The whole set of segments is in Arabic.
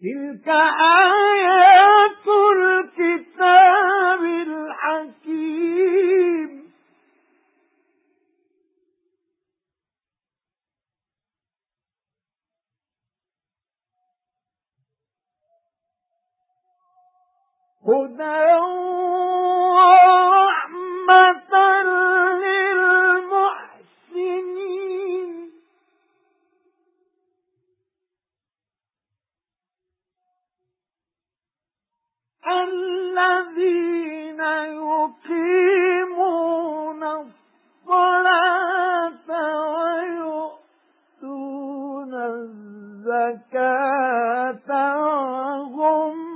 تِلْكَ آيَاتُ الْكِتَابِ الْحَكِيمِ. هُدًى الذين يقيمون الصلاة ويؤتون الزكاة وهم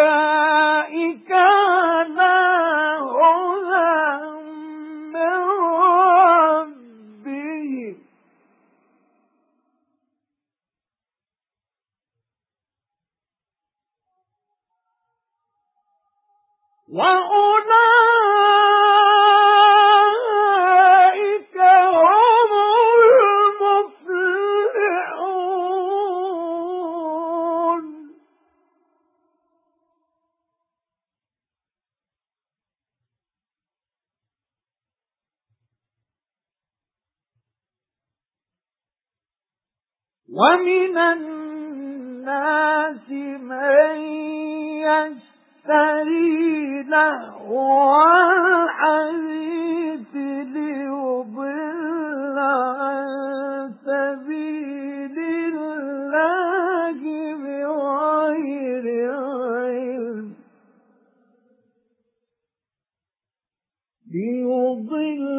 أُولَئِكَ عَلَى هُدًى رَّبِّهِمْ. وَأُولَئِكَ وَمِنَ النَّاسِ مَن يَشْتَرِي لَهْوَ الْحَدِيثِ لِيُضِلَّ عَن سَبِيلِ اللَّهِ بِغَيْرِ عِلْمٍ. لِيُضِلَّ